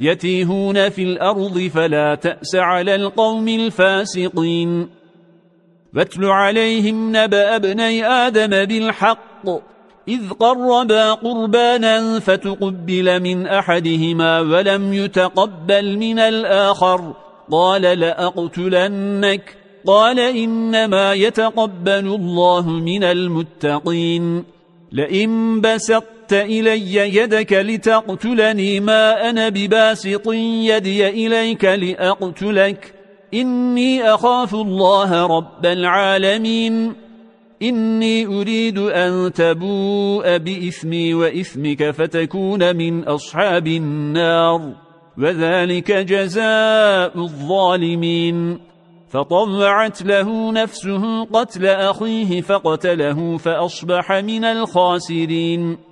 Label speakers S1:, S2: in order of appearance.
S1: يتيهون في الأرض فلا تأس على القوم الفاسقين. واتل عليهم نبأ ابني آدم بالحق إذ قربا قربانا فتقبل من أحدهما ولم يتقبل من الآخر. قال لأقتلنك قال إنما يتقبل الله من المتقين. لئن إلي يدك لتقتلني ما أنا بباسط يدي إليك لأقتلك. إني أخاف الله رب العالمين. إني أريد أن تبوء بإثمي وإثمك فتكون من أصحاب النار. وذلك جزاء الظالمين. فطوعت له نفسه قتل أخيه فقتله فأصبح من الخاسرين.